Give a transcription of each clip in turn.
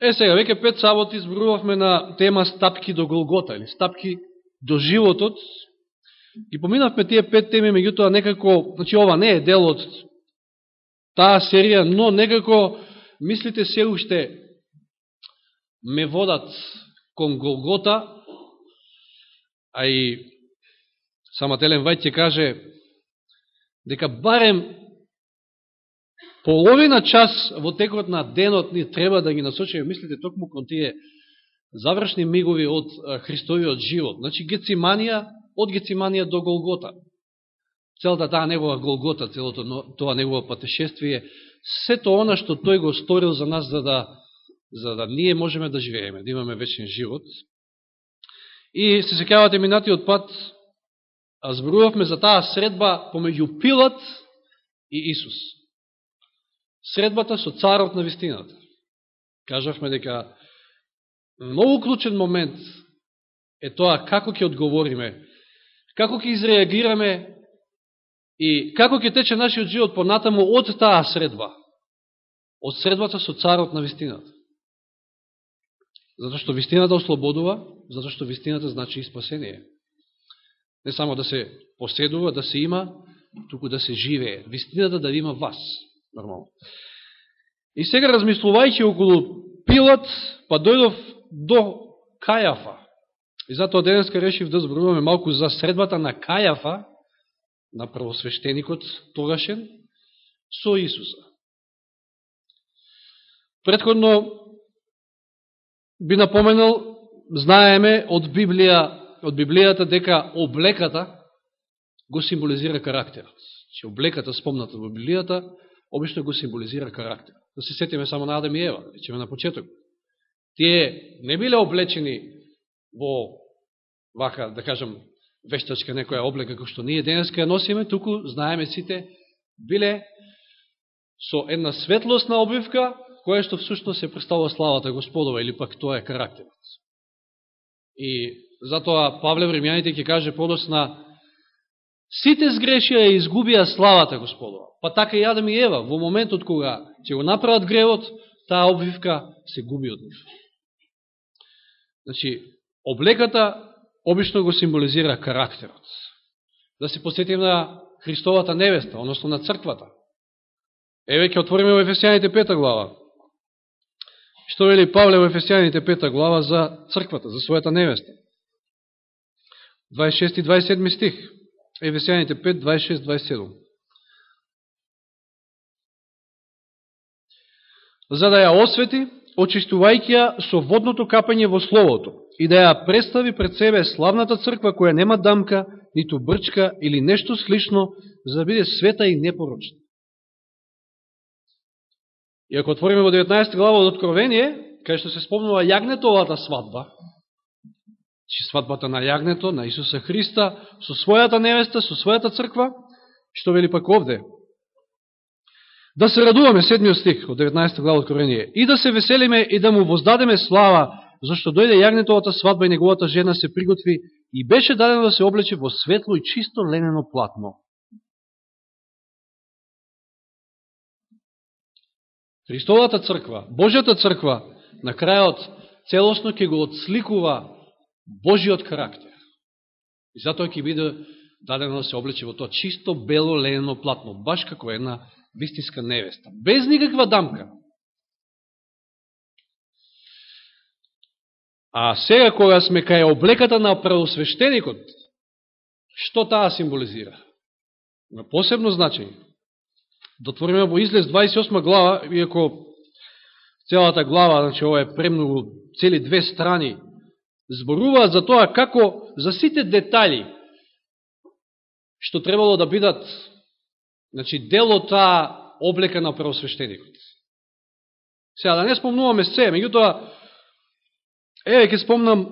Е, сега, веќе пет саботи зборувавме на тема стапки до Голгота, или стапки до животот. И поминавме тие пет теми, меѓутоа некако, значи ова не е дел од таа серија, но некако мислите се уште ме водат кон Голгота, а и сама Елен Вајт ќе каже дека барем половина час во текот на денот ни треба да ги насочиме мислите токму кон тие завршни мигови од Христовиот живот. Значи Гециманија, од Гециманија до Голгота. Целата таа негова Голгота, целото тоа негово патешествие, сето она што тој го сторил за нас за да за да ние можеме да живееме, да имаме вечен живот. И се секавате минатиот пат, зборувавме за таа средба помеѓу Пилат и Исус. Средбата со царот на вистината. Кажавме дека многу клучен момент е тоа како ќе одговориме, како ќе изреагираме и како ќе тече нашиот живот понатаму од таа средба, од средбата со царот на вистината. Зато што вистината ослободува, зато што вистината значи и спасение. Не само да се поседува, да се има, туку да се живее. Вистината да има вас, нормално. И сега размислувајќи околу Пилат, па дојдов до Кајафа. И затоа денеска решив да зборуваме малку за средбата на Кајафа, на првосвещеникот тогашен, со Исуса. Предходно би напоменал, знаеме од Библија, од Библијата дека облеката го символизира карактерот. Че облеката спомната во Библијата обично го символизира карактер. Да се сетиме само на Адам и Ева, речеме на почеток. Тие не биле облечени во вака, да кажам, вештачка некоја облека како што ние денеска ја носиме, туку знаеме сите биле со една светлосна обвивка која што всушност се представува славата Господова, или пак тоа е карактерот. И затоа Павле Времјаните ќе каже подосна Сите сгрешија и изгубија славата Господова. Па така и Адам и Ева, во моментот кога ќе го направат гревот, таа обвивка се губи од нив. Значи, облеката обично го символизира карактерот. Да се посетим на Христовата невеста, односно на црквата. Еве ќе отвориме во Ефесијаните пета глава. Што вели Павле во Ефесијаните пета глава за црквата, за својата невеста. 26 и 27 стих. Ефесијаните 5, 26, 27. За да ја освети, очистувајќи ја со водното капање во Словото и да ја представи пред себе славната црква која нема дамка, ниту брчка или нешто слично, за да биде света и непорочна. И ако отвориме во 19 глава од Откровение, кај што се спомнува јагнетовата свадба, чи свадбата на јагнето, на Исуса Христа, со својата невеста, со својата црква, што вели пак овде? Да се радуваме, седмиот стих од 19 глава Откровение, и да се веселиме и да му воздадеме слава, зашто дојде јагнетовата свадба и неговата жена се приготви и беше дадено да се облече во светло и чисто ленено платно. Христовата црква, Божјата црква, на крајот целосно ќе го отсликува Божиот карактер. И затоа ќе биде дадено да се облече во тоа чисто бело ленено платно, баш како една вистинска невеста, без никаква дамка. А сега кога сме кај облеката на правосвещеникот, што таа символизира? На посебно значење дотвориме во излез 28 глава, иако целата глава, значи ова е премногу цели две страни, зборуваат за тоа како за сите детали што требало да бидат значи, дел од таа облека на правосвещеникот. Сега, да не спомнуваме се, меѓутоа, еве, ќе спомнам,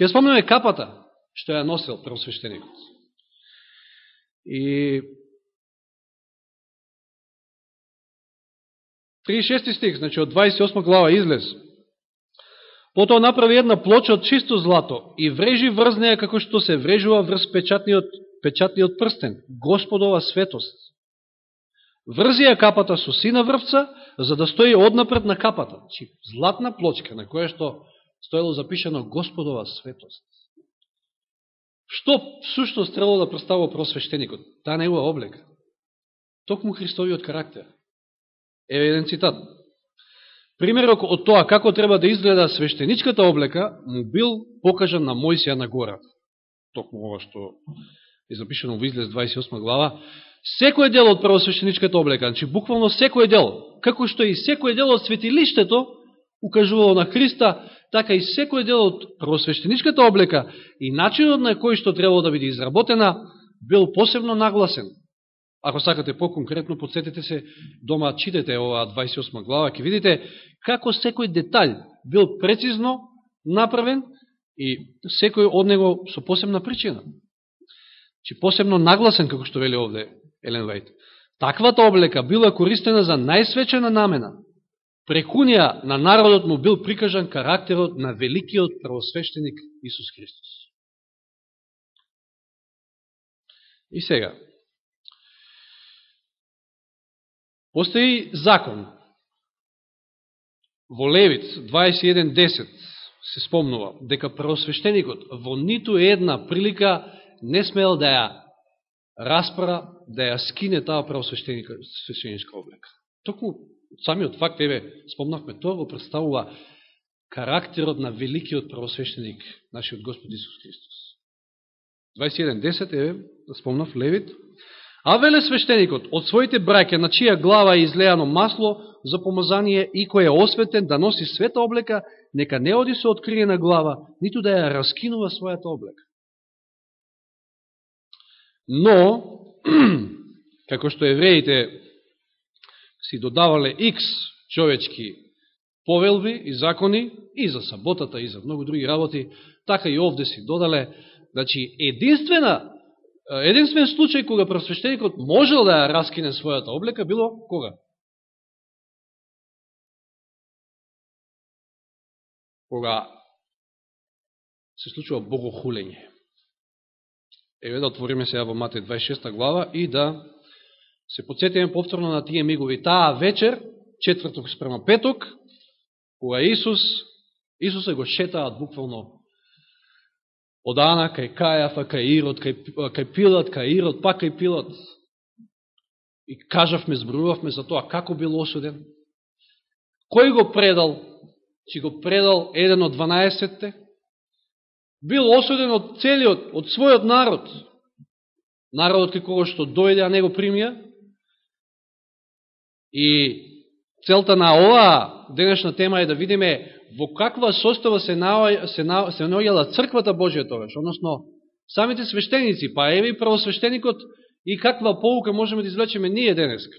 ќе спомнаме капата што ја носил правосвещеникот. И 36 стих, значи од 28 глава излез. Потоа направи една плоча од чисто злато и врежи врз неја како што се врежува врз печатниот, печатниот прстен, Господова светост. Врзи ја капата со сина врвца, за да стои однапред на капата. Чи златна плочка на која што стоело запишено Господова светост. Што всушност требало да представува просвещеникот? Та негова облека. Токму Христовиот карактер. Еве еден цитат. Примерок од тоа како треба да изгледа свештеничката облека му бил покажан на Мојсија на гората. Токму ова што е запишено во излез 28 глава. Секој дел од првосвештеничката облека, значи буквално секој дел, како што и секој дел од светилиштето укажувало на Христа, така и секој дел од првосвештеничката облека и начинот на кој што требало да биде изработена, бил посебно нагласен. Ако сакате по-конкретно, подсетете се, дома читете оваа 28 глава, ќе видите како секој деталј бил прецизно направен и секој од него со посебна причина. Че посебно нагласен, како што вели овде Елен Вајт. Таквата облека била користена за најсвечена намена. Преку на народот му бил прикажан карактерот на великиот правосвещеник Исус Христос. И сега, Постои закон. Во Левит 21.10 се спомнува дека просвещеникот во ниту една прилика не смел да ја распра, да ја скине таа просвещеничка облека. Току самиот факт, еве, спомнавме, тоа го представува карактерот на великиот правосвещеник, нашиот Господ Исус Христос. 21.10, еве, да спомнав, Левит, А веле свештеникот, од своите браке, на чија глава е излеано масло за помазание и кој е осветен да носи света облека, нека не оди со откриена глава, ниту да ја раскинува својата облека. Но, како што евреите си додавале X човечки повелби и закони, и за саботата, и за многу други работи, така и овде си додале, значи, единствена единствен случај кога просвещеникот можел да ја раскине својата облека, било кога? Кога се случува богохулење. Еве да отвориме сега во Матеј 26 глава и да се подсетиме повторно на тие мигови. Таа вечер, четврток спрема петок, кога Исус, Исуса го шетаат буквално од Ана, кај Кајафа, кај Ирод, кај, кај Пилат, кај Ирод, па кај Пилат. И кажавме, зборувавме за тоа како бил осуден. Кој го предал? Чи го предал еден од 12-те? Бил осуден од целиот, од својот народ. Народот кај кого што дојде, а не го примија. И целта на оваа денешна тема е да видиме во каква состава се, на, се, на, се наоѓала црквата Божија тогаш, односно самите свештеници, па еве и правосвештеникот и каква полука можеме да извлечеме ние денеска.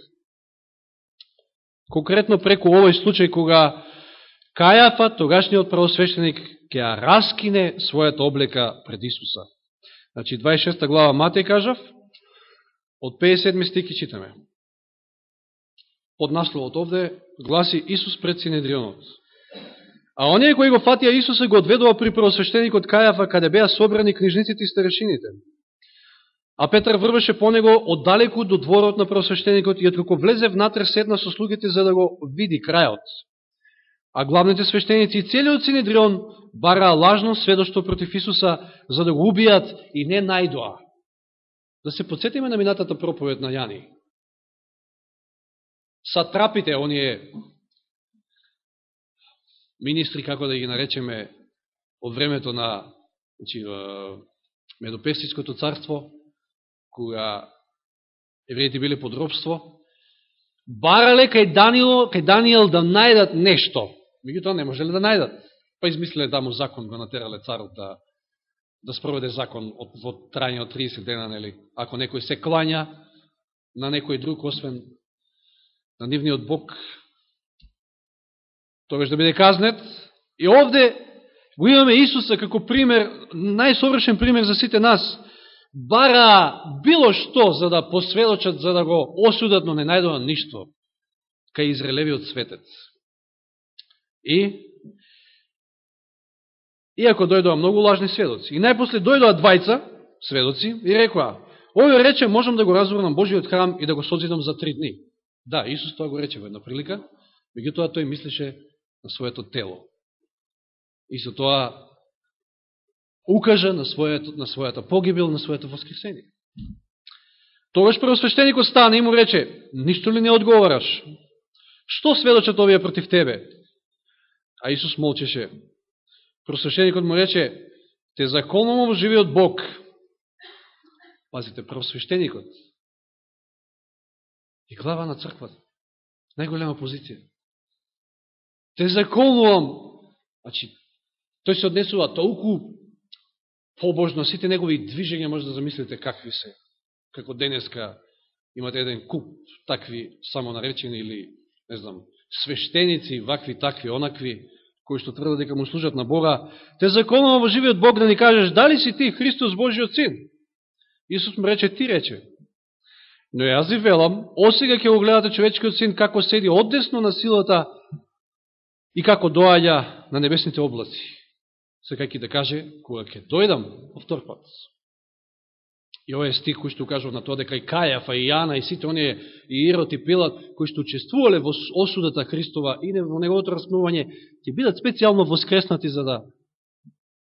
Конкретно преку овој случај кога Кајафа, тогашниот правосвещеник, ќе ја раскине својата облека пред Исуса. Значи, 26 глава Матеј кажав, од 57 стики читаме. Под насловот овде гласи Исус пред Синедрионот. А оние кои го фатија Исуса го одведува при правосвещеникот Кајафа, каде беа собрани книжниците и старешините. А Петар врвеше по него оддалеку до дворот на правосвещеникот и откако влезе внатре седна со слугите за да го види крајот. А главните свештеници и целиот Синедрион бараа лажно сведоштво против Исуса за да го убијат и не најдоа. Да се подсетиме на минатата проповед на Јани. Сатрапите, оние министри, како да ги наречеме, од времето на значи, Медопестичкото царство, кога евреите биле под робство, барале кај Даниел, кај Даниел да најдат нешто. Меѓутоа не можеле да најдат. Па измислиле таму закон, го натерале царот да, да спроведе закон од, во трајање од 30 дена, нели? Ако некој се клања на некој друг, освен на нивниот Бог, тогаш да биде казнет. И овде го имаме Исуса како пример, најсовршен пример за сите нас. Бара било што за да посведочат, за да го осудат, но не најдува ништо кај Израелевиот светец. И Иако дојдоа многу лажни сведоци. И најпосле дојдоа двајца сведоци и рекоа, овој рече можам да го разворнам Божиот храм и да го созидам за три дни. Да, Исус тоа го рече во една прилика, меѓутоа тој мислеше на своето тело. И со тоа укажа на, своето, на својата погибел, на своето воскресение. Тогаш првосвещеникот стана и му рече, ништо ли не одговараш? Што сведочат овие против тебе? А Исус молчеше. Просвещеникот му рече, те законово во живиот Бог. Пазите, просвещеникот и глава на црквата. Најголема позиција. Те законувам. Значи, тој се однесува толку побожно, сите негови движења може да замислите какви се. Како денеска имате еден куп такви самонаречени или, не знам, свештеници, вакви, такви, онакви, кои што тврдат дека му служат на Бога, те законува во живиот Бог да ни кажеш, дали си ти Христос Божиот син? Исус му рече, ти рече. Но јас ви велам, осега ќе го гледате човечкиот син како седи одесно на силата и како доаѓа на небесните облаци. Сакајќи да каже, кога ќе дојдам во втор пат. И овој стих кој што кажува на тоа дека и Кајафа, и Јана, и сите оние, и Ирот, и Пилат, кои што учествувале во осудата Христова и во неговото распнување, ќе бидат специјално воскреснати за да,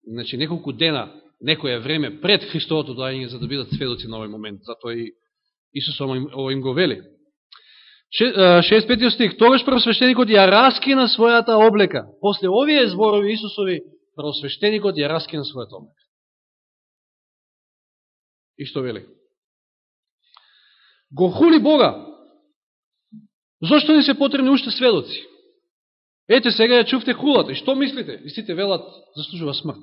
значи, неколку дена, некоје време пред Христовото дајање, за да бидат сведоци на овој момент. Затоа и Исус ово им го вели. 65 стих. Тогаш првосвещеникот ја раскина својата облека. После овие зборови Исусови, првосвещеникот ја раскина својата облека. И што вели? Го хули Бога. Зошто не се потребни уште сведоци? Ете, сега ја чувте хулата. И што мислите? И сите велат, заслужува смрт.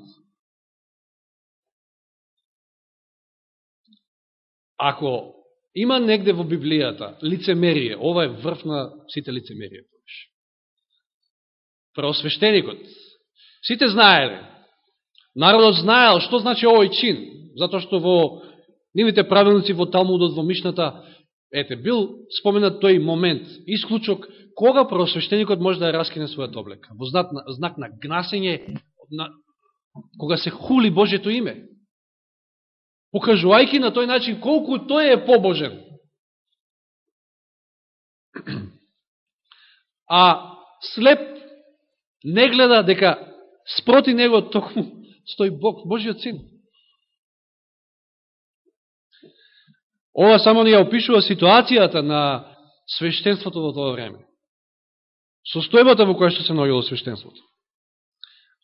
Ако има негде во Библијата лицемерие, ова е врв на сите лицемерие. Преосвещеникот. Сите знаеле. Народот знаел што значи овој чин, затоа што во Нивите правилници во Талмудот, во Мишната, ете, бил споменат тој момент, исклучок, кога просвещеникот може да ја раскине својот облека. Во знак на, знак на гнасење, на, кога се хули Божето име. Покажувајќи на тој начин колку тој е побожен. А слеп не гледа дека спроти него токму стои Бог, Божиот син. Ова само ни ја опишува ситуацијата на свештенството во тоа време. Состојбата во која што се наоѓало свештенството.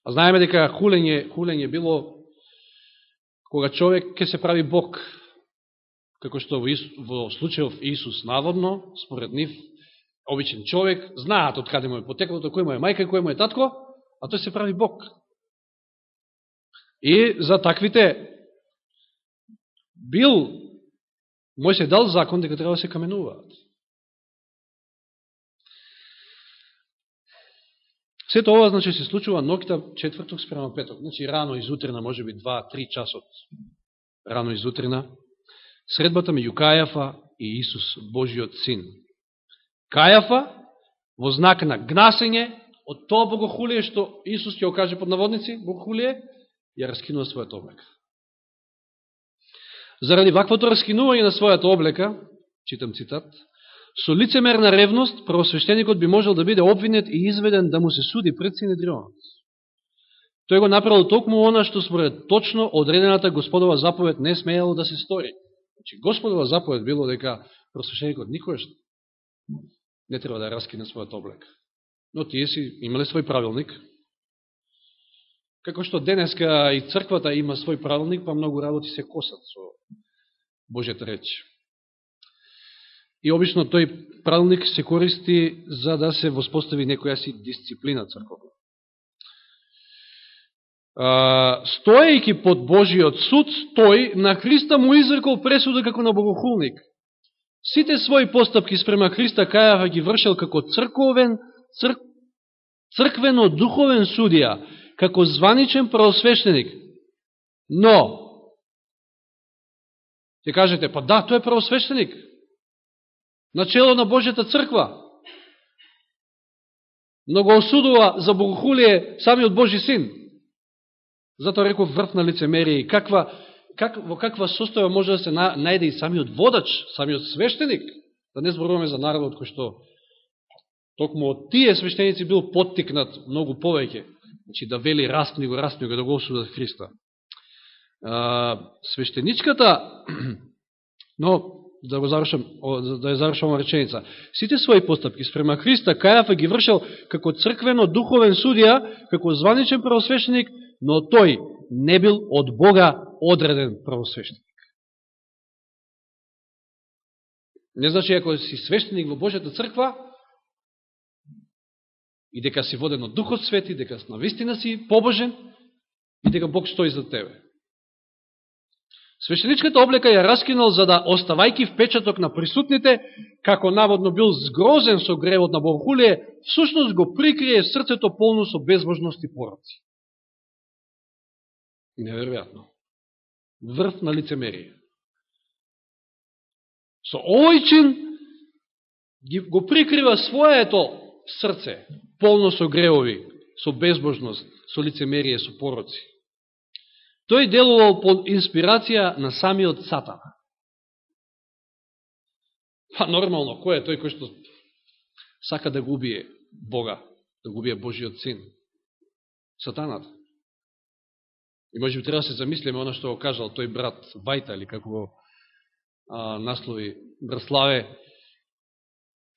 А знаеме дека хулење, хулење било кога човек ќе се прави Бог, како што во, Исус, во случајов Исус наводно, според нив, обичен човек, знаат од каде му е потеклото, кој му е мајка, кој му е татко, а тој се прави Бог. И за таквите бил Мој се дал закон дека треба да се каменуваат. Сето ова, значи, се случува ноќта четврток спрема петок. Значи, рано изутрена, може би 2-3 часот. Рано изутрена, Средбата меѓу Кајафа и Исус, Божиот син. Кајафа, во знак на гнасење, од тоа богохулие, што Исус ќе окаже под наводници, богохулие, ја раскинува својата облека. Заради ваквото раскинување на својата облека, читам цитат, со лицемерна ревност, правосвещеникот би можел да биде обвинет и изведен да му се суди пред Синедрионот. Тој го направил токму она што според точно одредената Господова заповед не смеело да се стори. Значи, Господова заповед било дека просвещеникот никојаш не треба да раскине својот облек. Но тие си имале свој правилник, Како што денеска и црквата има свој правилник, па многу работи се косат со Божјата реч. И обично тој правилник се користи за да се воспостави некоја си дисциплина црквата. Стоејќи под Божиот суд, тој на Христа му изрекол пресуда како на богохулник. Сите своји постапки спрема Христа Кајава ги вршел како црковен, црквено-духовен судија, како званичен правосвещеник. Но, ќе кажете, па да, тој е правосвещеник. Начело на Божјата црква. Но го осудува за богохулие самиот Божи син. Затоа реков врт на лицемерие. И каква, как, во каква состојба може да се најде и самиот водач, самиот свештеник Да не зборуваме за народот кој што токму од тие свештеници бил поттикнат многу повеќе, значи да вели растни го, распни го, да го осудат Христа. Свештеничката, но да го завршам, да ја завршам реченица. Сите своји постапки спрема Христа Кајафа ги вршел како црквено духовен судија, како званичен правосвещеник, но тој не бил од Бога одреден правосвещеник. Не значи ако си свештеник во Божјата црква и дека си воден од Духот Свети, дека на вистина си побожен и дека Бог стои за тебе. Свещеничката облека ја раскинал за да, оставајки впечаток на присутните, како наводно бил згрозен со гревот на Богохулие, всушност го прикрие срцето полно со безбожност и пороци. Неверојатно. Врв на лицемерие. Со овој чин го прикрива своето срце, полно со греови, со безбожност, со лицемерие, со пороци. Тој делувал под инспирација на самиот Сатан. Па нормално, кој е тој кој што сака да го убие Бога, да го убие Божиот син? Сатанат. И може би треба да се замислиме оно што го кажал тој брат Вајта, или како го а, наслови Браславе,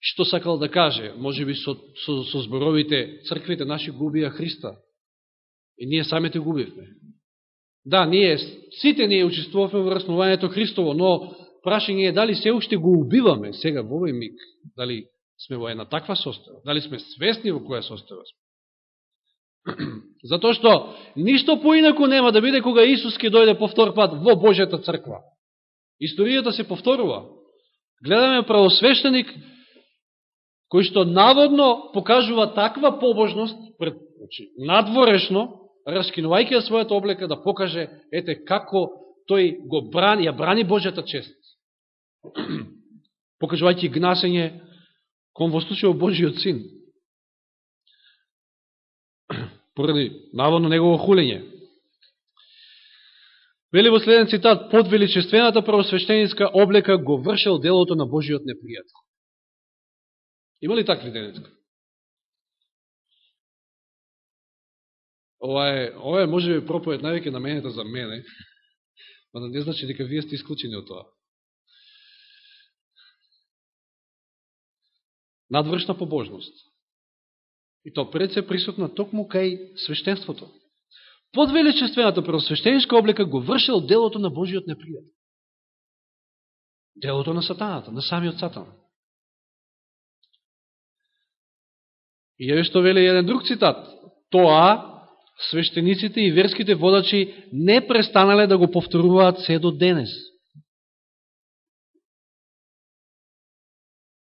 што сакал да каже, може би со, со, со зборовите црквите наши губија Христа. И ние самите губивме. Да, ние, сите ние учествувавме во раснувањето Христово, но прашање е дали се уште го убиваме сега во овој миг, дали сме во една таква состојба, дали сме свесни во која состава сме. Затоа што ништо поинако нема да биде кога Исус ќе дојде повтор пат во Божјата црква. Историјата се повторува. Гледаме правосвещеник кој што наводно покажува таква побожност пред, значи, надворешно, раскинувајќи ја својата облека, да покаже, ете, како тој го брани, ја брани Божјата чест. Покажувајќи гнасење кон во случајо Божиот син. Поради наводно негово хулење. Вели во следен цитат, под величествената правосвещениска облека го вршел делото на Божиот непријател. Има ли такви денеска? Ова е, ова е може би проповед највеќе наменета за мене, но не значи дека вие сте исклучени од тоа. Надвршна побожност. И то пред се присутна токму кај свештенството. Под величествената просвещеничка облека го вршил делото на Божиот непријат. Делото на сатаната, на самиот сатан. И еве што вели еден друг цитат. Тоа свештениците и верските водачи не престанале да го повторуваат се до денес.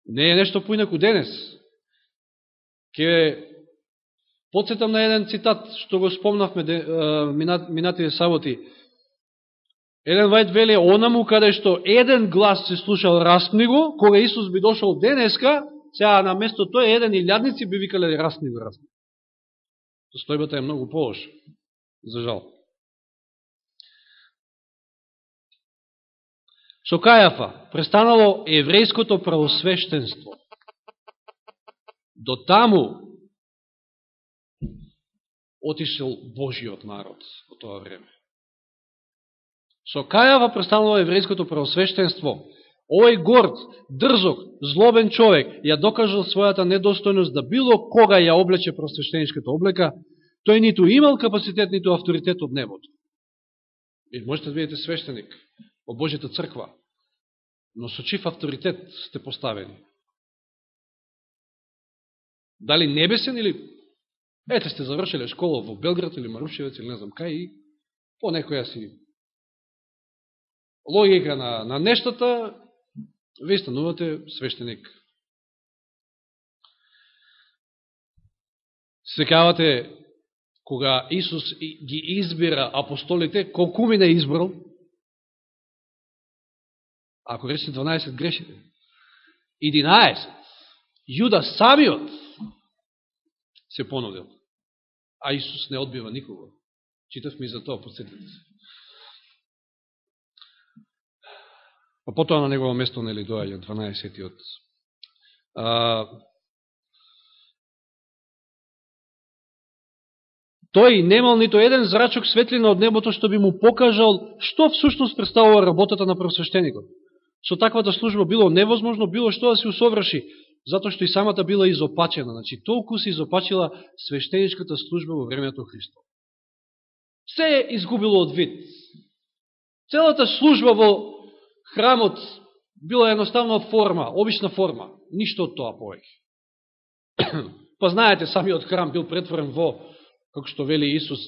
Не е нешто поинако денес. Ке подсетам на еден цитат, што го спомнавме минатите саботи. Еден вајд вели, онаму каде што еден глас се слушал распни го, кога Исус би дошол денеска, сега на место тој еден илјадници би викале расни го, расни. Состојбата е многу полоша, за жал. Со Кајафа престанало еврејското правосвештенство. До таму отишел Божиот народ во тоа време. Со Кајава престанало еврејското правосвештенство. Овој горд, дрзок, злобен човек ја докажал својата недостојност да било кога ја облече просвещеничката облека, тој ниту имал капацитет, ниту авторитет од небото. И можете да видите свештеник од Божјата црква, но со чиф авторитет сте поставени? Дали небесен или ете сте завршиле школа во Белград или Марушевец или не знам кај и по некоја си логика на, на нештата вие станувате свештеник. Секавате кога Исус ги избира апостолите, колку ми не избрал? Ако рече 12 грешите. 11. Јуда самиот се понудил. А Исус не одбива никого. Читав ми за тоа, подсетите се. Па потоа на негово место нели доаѓа 12-тиот. Тој немал нито еден зрачок светлина од небото што би му покажал што всушност представува работата на просвещеникот. Со таквата служба било невозможно било што да се усоврши, затоа што и самата била изопачена. Значи, толку се изопачила свештеничката служба во времето Христо. Се е изгубило од вид. Целата служба во храмот била едноставно форма, обична форма. Ништо од тоа повеќе. па знаете, самиот храм бил претворен во, како што вели Исус,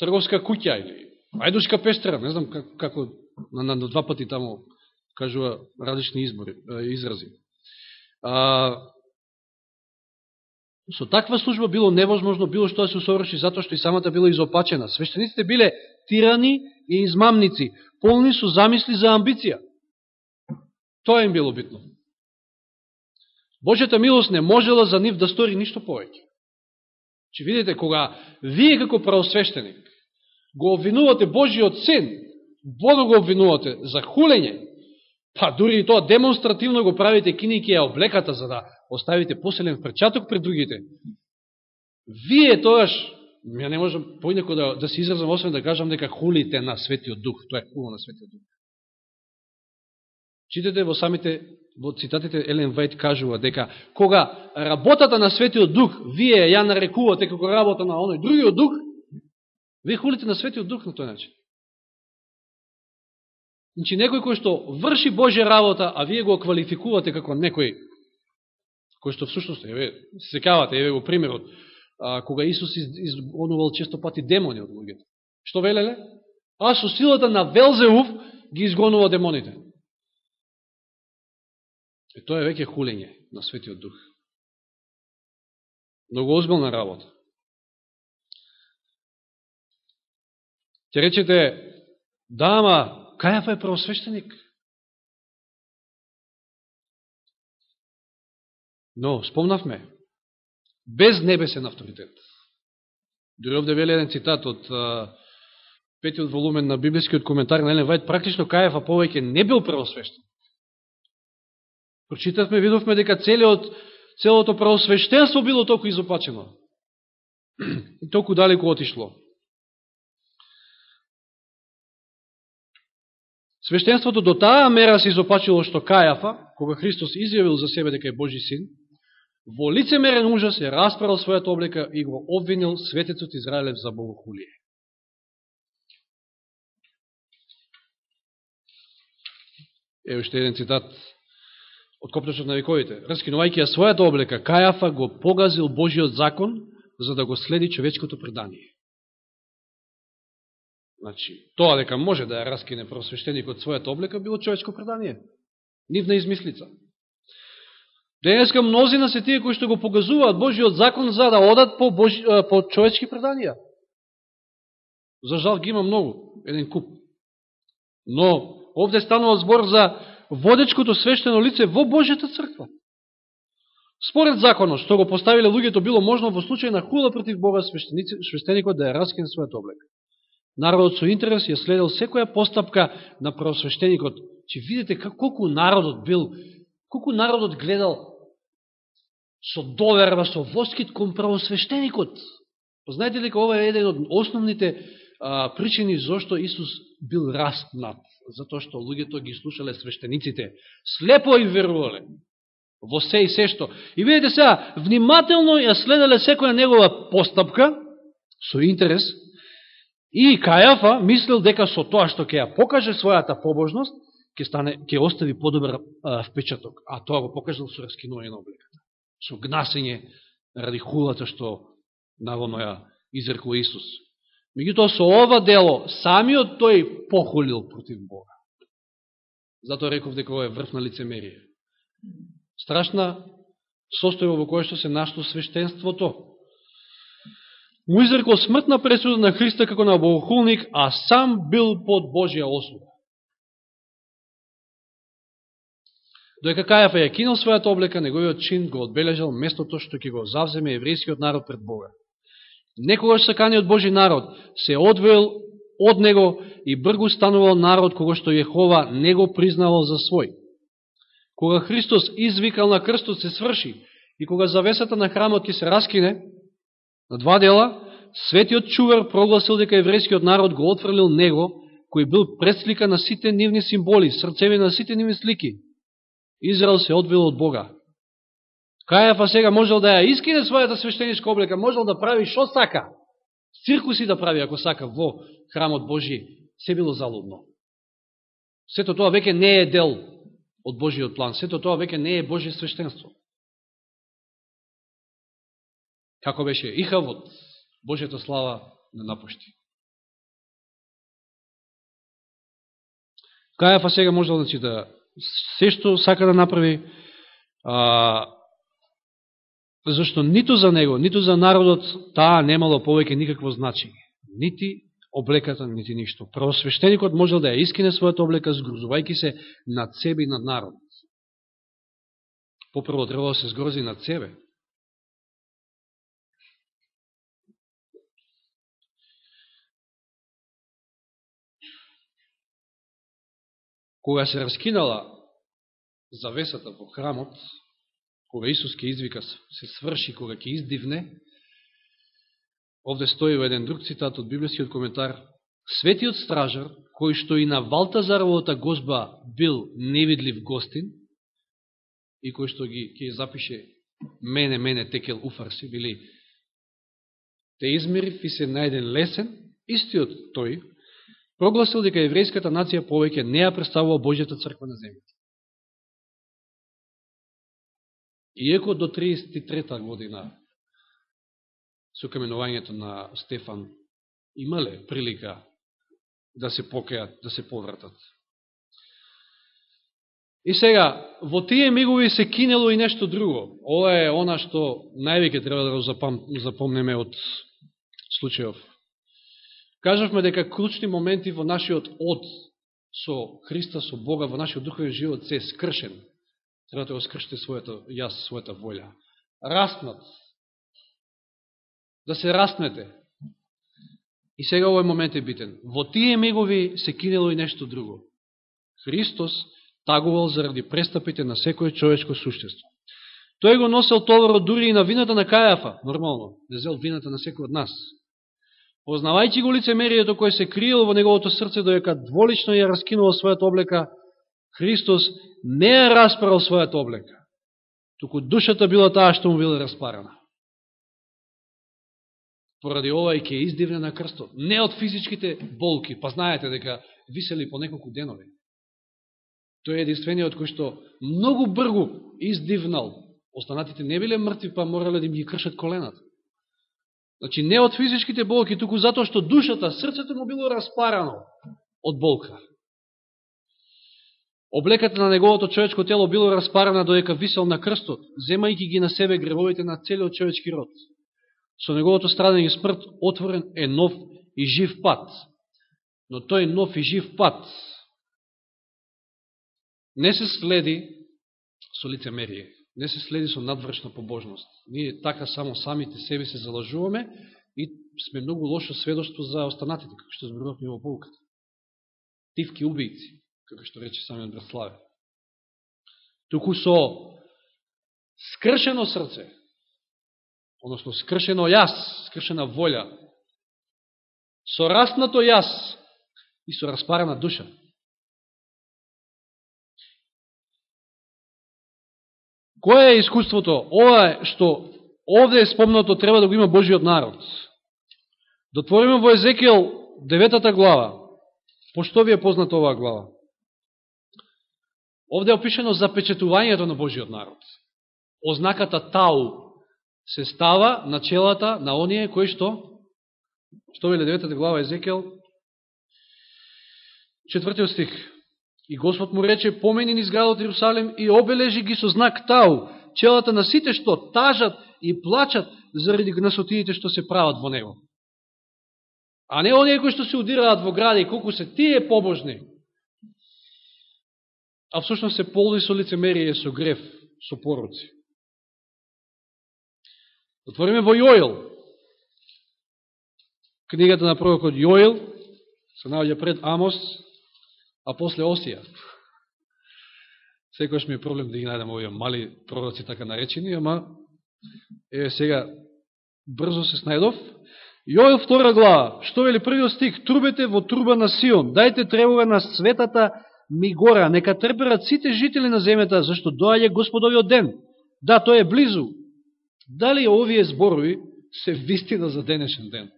трговска куќа или ајдушка пестра, не знам како, како на, на, на два пати таму кажува различни избори, изрази. А, со таква служба било невозможно било што да се усоврши затоа што и самата била изопачена. Свештениците биле тирани и измамници, полни со замисли за амбиција. Тоа им било битно. Божјата милост не можела за нив да стори ништо повеќе. Че видите, кога вие како правосвещеник го обвинувате Божиот Син, Бога го обвинувате за хулење, па дури и тоа демонстративно го правите киники ја облеката за да оставите поселен впечаток пред другите. Вие тогаш, ја не можам поинако да, да се изразам, освен да кажам дека хулите на Светиот Дух. Тоа е хуло на Светиот Дух. Читате во самите, во цитатите Елен Вајт кажува дека кога работата на Светиот Дух вие ја нарекувате како работа на оној другиот Дух, вие хулите на Светиот Дух на тој начин. Значи, некој кој што врши Божја работа, а вие го квалификувате како некој кој што всушност, еве, се секавате, еве го примерот, а, кога Исус изгонувал често пати демони од луѓето. Што велеле? А со силата на Велзеув ги изгонува демоните. Е, тоа е веќе хулење на Светиот Дух. Много озбилна работа. Ќе речете, да, ама Кајафа е правосвещеник. Но, спомнавме, без небесен авторитет. Дори овде вели еден цитат од петиот волумен на библискиот коментар на Елен Вајд, практично Кајафа повеќе не бил правосвещен. Прочитавме, видовме дека целиот, целото правосвещенство било толку изопачено. И толку далеко отишло. Свештенството до таа мера се изопачило што Кајафа, кога Христос изјавил за себе дека е Божи син, во лицемерен ужас е расправил својата облека и го обвинил светецот Израелев за богохулие. Ево уште еден цитат од Копточот на вековите. Раскинувајќи ја својата облека, Кајафа го погазил Божиот закон за да го следи човечкото предание. Значи, тоа дека може да ја раскине просвещеникот својата облека, било човечко предание. Нивна измислица. Денеска мнозина се тие кои што го погазуваат Божиот закон за да одат по, Божи, по човечки преданија. За жал ги има многу, еден куп. Но, овде станува збор за водечкото свештено лице во Божјата црква. Според законот, што го поставиле луѓето, било можно во случај на хула против Бога свештеникот да ја раскине својот облек. Народот со интерес ја следел секоја постапка на просвещеникот. Че видите колку народот бил, колку народот гледал со доверба, со воскит кон правосвещеникот. Познаете дека ова е еден од основните а, причини зашто Исус бил распнат. Затоа што луѓето ги слушале свештениците. Слепо и верувале во се и се што. И видите сега, внимателно ја следеле секоја негова постапка, со интерес, И Кајафа мислил дека со тоа што ќе ја покаже својата побожност, ќе стане ќе остави подобар впечаток, а тоа го покажал со раскинување на облеката. Со гнасење ради хулата што наводно ја изрекува Исус. Меѓутоа со ова дело самиот тој похулил против Бога. Затоа реков дека ова е врв на лицемерие. Страшна состојба во која што се нашло свештенството му изрекол смртна пресуда на Христа како на богохулник, а сам бил под Божија осуда. Доека Кајафа ја кинал својата облека, неговиот чин го одбележал местото што ќе го завземе еврејскиот народ пред Бога. Некогаш саканиот Божи народ се одвоил од него и бргу станувал народ кога што Јехова не го признавал за свој. Кога Христос извикал на крстот се сврши и кога завесата на храмот ќе се раскине на два дела, светиот чувар прогласил дека еврејскиот народ го отфрлил него, кој бил предслика на сите нивни символи, срцеви на сите нивни слики. Израел се одвил од Бога. Кајафа сега можел да ја искине својата свештеничка облека, можел да прави шо сака. Циркуси да прави, ако сака, во храмот Божи, се било залудно. Сето тоа веќе не е дел од Божиот план. Сето тоа веќе не е Божие свештенство. Како беше Ихавот, Божијата слава не напушти. Кајафа сега можел значи, да се што сака да направи, а, зашто ниту за него, ниту за народот таа немало повеќе никакво значење. Нити облеката, нити ништо. Првосвещеникот можел да ја искине својата облека, згрузувајќи се над себе и над народот. Попрво треба да се згрози над себе. Кога се раскинала завесата во храмот, кога Исус ке извика се сврши, кога ќе издивне, овде стои во еден друг цитат од библискиот коментар, светиот стражар, кој што и на Валтазаровата госба бил невидлив гостин, и кој што ги ќе запише мене, мене, текел уфарси, били те измерив и се најден лесен, истиот тој, прогласил дека еврејската нација повеќе не ја представува Божјата црква на земјата. Иеко до 33-та година со каменувањето на Стефан имале прилика да се покеат, да се повратат. И сега, во тие мигови се кинело и нешто друго. Ова е она што највеќе треба да го запомнеме од случајов Кажавме дека клучни моменти во нашиот од со Христа, со Бога, во нашиот духовен живот се скршен. Треба да го скршите својата јас, својата волја. Растнат. Да се растнете. И сега овој момент е битен. Во тие мегови се кинело и нешто друго. Христос тагувал заради престапите на секој човечко суштество. Тој го носел товарот дури и на вината на Кајафа, нормално, не зел вината на секој од нас. Познавајќи го лицемерието кое се криело во неговото срце, доека дволично ја раскинувал својата облека, Христос не ја распарал својата облека, туку душата била таа што му била распарана. Поради ова и ке издивне на крстот. Не од физичките болки, па знаете дека висели по неколку денови. Тој е единствениот кој што многу бргу издивнал. Останатите не биле мртви, па морале да им ги кршат колената. Значи, не од физичките болки, туку затоа што душата, срцето му било распарано од болка. Облеката на неговото човечко тело било распарана доека висел на крстот, земајќи ги на себе гревовите на целиот човечки род. Со неговото страдање и смрт отворен е нов и жив пат. Но тој нов и жив пат не се следи со лицемерие не се следи со надвршна побожност. Ние така само самите себе се залажуваме и сме многу лошо сведоштво за останатите, како што зборувавме во полуката. Тивки убијци, како што рече самиот Браславе. Туку со скршено срце, односно скршено јас, скршена волја, со раснато јас и со распарена душа, Кој е искуството? Ова е што овде е спомнато треба да го има Божиот народ. Дотвориме во Езекијал 9 глава. Пошто ви е позната оваа глава? Овде е опишено запечетувањето на Божиот народ. Ознаката Тау се става на челата на оние кои што? Што веле 9 глава Езекијал? Четвртиот стих. И Господ му рече, помени низ градот Иерусалим и обележи ги со знак Тау, челата на сите што тажат и плачат заради гнасотиите што се прават во него. А не оние кои што се удираат во гради, колку се тие побожни. А всушност се полни со лицемерие, со греф, со пороци. Отвориме во Јоил, Книгата на пророкот Јоил се наоѓа пред Амос, а после Осија. Секојаш ми е проблем да ги најдам овие мали пророци така наречени, ама е сега брзо се снајдов. Јоел втора глава, што вели првиот стих, трубете во труба на Сион, дајте тревога на светата мигора. нека трперат сите жители на земјата, зашто доаѓа Господовиот ден. Да, тој е близу. Дали овие зборови се вистина за денешен ден?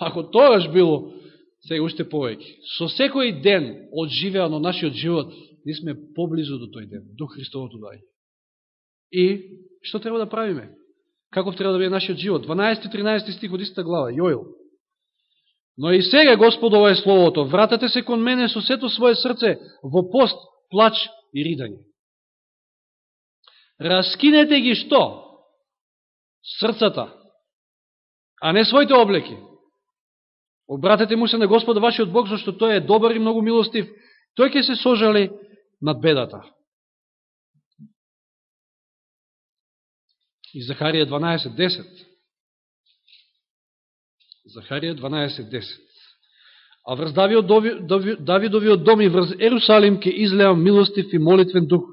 Ако тогаш било, сега уште повеќе. Со секој ден од живеано нашиот живот, ние сме поблизу до тој ден, до Христовото доаѓање. И што треба да правиме? Каков треба да биде нашиот живот? 12-13 стих од истата глава, Јоил. Но и сега, Господово е Словото, вратате се кон мене со сето своје срце во пост, плач и ридање. Раскинете ги што? Срцата, а не своите облеки. Обратете му се на Господа вашиот Бог, зашто тој е добар и многу милостив. Тој ќе се сожали над бедата. И Захарија 12.10. Захарија 12.10. А врз Давидовиот дом и врз Ерусалим ќе излеам милостив и молитвен дух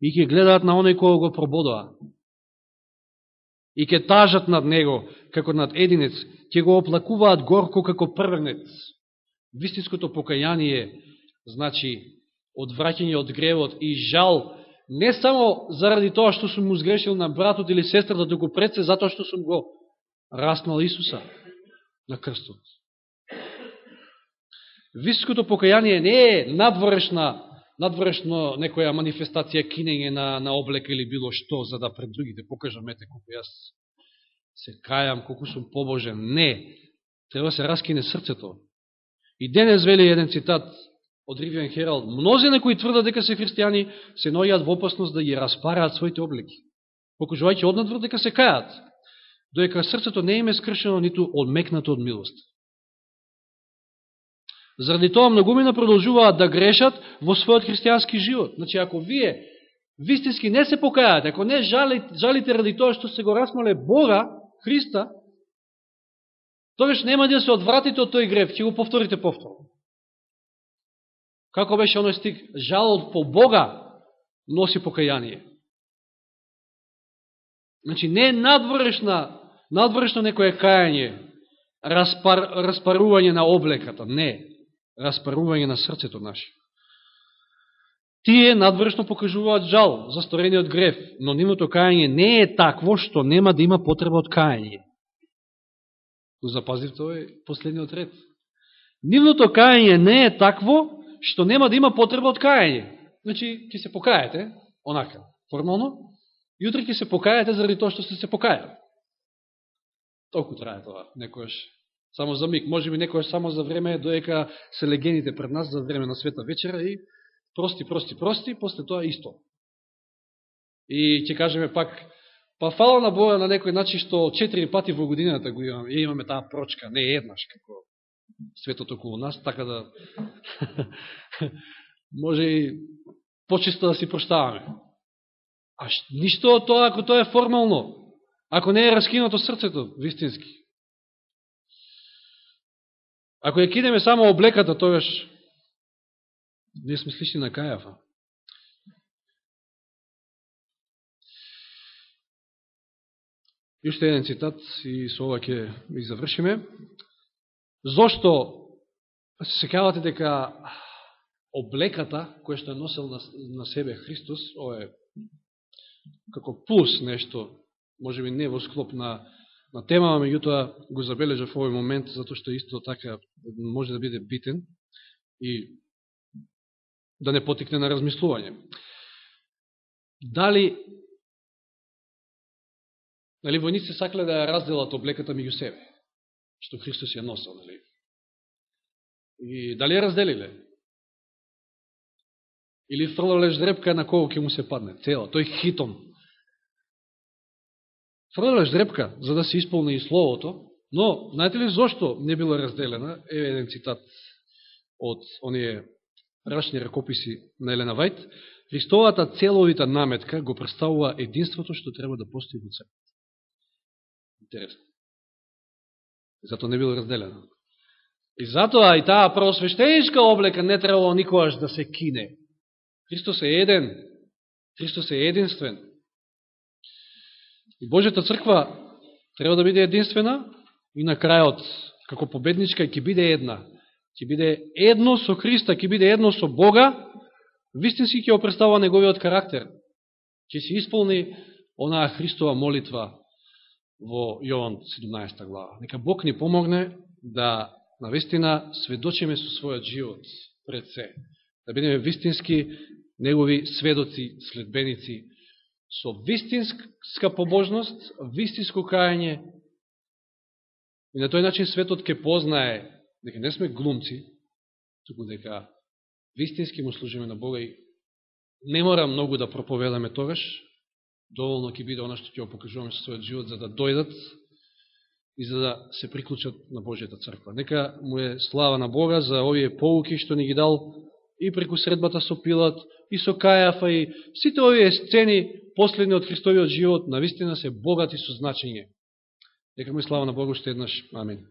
и ќе гледаат на оној кој го прободува. И ќе тажат над него како над единец, ќе го оплакуваат горко како првенец. Вистинското покаяние, значи, одвраќање од гревот и жал не само заради тоа што сум му сгрешил на братот или сестрата, да го предсе, затоа што сум го раснал Исуса на крстот. Вистинското покаяние не е надворешна, надворешно некоја манифестација кинење на, на облека или било што, за да пред другите покажам, ете, колко јас се кајам, колку сум побожен. Не, треба да се раскине срцето. И денес вели еден цитат од Ривиан Хералд, мнози на кои тврдат дека се христијани, се нојат во опасност да ги распараат своите облики, покажувајќи однадвор дека се кајат, доека срцето не им е скршено, ниту одмекнато од милост. Заради тоа многумина продолжуваат да грешат во својот христијански живот. Значи, ако вие вистински не се покајате, ако не жалите, жалите ради тоа што се го расмоле Бога, Христа, тогаш нема да се одвратите од тој греф, ќе го повторите повторно. Како беше оној стик? Жалот по Бога носи покаяние. Значи, не надворешна, надворешно некое кајање, распар, распарување на облеката, не, распарување на срцето наше. Тие надворешно покажуваат жал за сторениот греф, но нивното кајање не е такво што нема да има потреба од кајање. Го запазив тој последниот ред. Нивното кајање не е такво што нема да има потреба од кајање. Значи, ќе се покајате, онака, формално, и утре ќе се покајате заради тоа што сте се покајали. Толку трае тоа, некојаш. Само за миг, може би некојаш само за време, доека се легените пред нас за време на света вечера и прости, прости, прости, после тоа исто. И ќе кажеме пак, па фала на Бога на некој начин што четири пати во годината го имаме, имаме таа прочка, не еднаш, како светот околу нас, така да може и почисто да си проштаваме. А ништо од тоа, ако тоа е формално, ако не е раскинато срцето, вистински. Ако ја кидеме само облеката, тогаш ние сме слични на Кајафа. И уште еден цитат, и со ова ќе ги завршиме. Зошто се секавате дека облеката која што е носил на, на себе Христос, ова е како плюс нешто, може би не во склоп на, на темава, меѓутоа го забележав овој момент, затоа што исто така може да биде битен и да не потикне на размислување. Дали Нали, се сакле да ја разделат облеката меѓу себе што Христос ја носил, нали? И дали ја разделиле? Или фрлале ждрепка на кого ќе му се падне? Цела, тој хитон. Фрлале ждрепка, за да се исполни и Словото, но, знаете ли зошто не било разделена? Еве еден цитат од оние рачни ракописи на Елена Вајт. Христовата целовита наметка го представува единството што треба да постои во црквата. Интересно. Зато не било разделено. И затоа и таа просвещеничка облека не требало никогаш да се кине. Христос е еден. Христос е единствен. И Божјата црква треба да биде единствена и на крајот, како победничка, ќе биде една. Ќе биде едно со Христа, ќе биде едно со Бога, вистински ќе опредставува неговиот карактер. Ќе се исполни онаа Христова молитва во Јован 17 глава. Нека Бог ни помогне да навистина сведочиме со својот живот пред се. Да бидеме вистински негови сведоци, следбеници, со вистинска побожност, вистинско кајање, и на тој начин светот ќе познае дека не сме глумци, туку дека вистински му служиме на Бога и не мора многу да проповедаме тогаш, доволно ќе биде оно што ќе го покажуваме со својот живот, за да дојдат и за да се приклучат на Божијата црква. Нека му е слава на Бога за овие поуки што ни ги дал и преку средбата со Пилат, и со Кајафа, и сите овие сцени, последни од Христовиот живот, навистина се богати со значење. Нека му е слава на Богу, уште еднаш. Амин.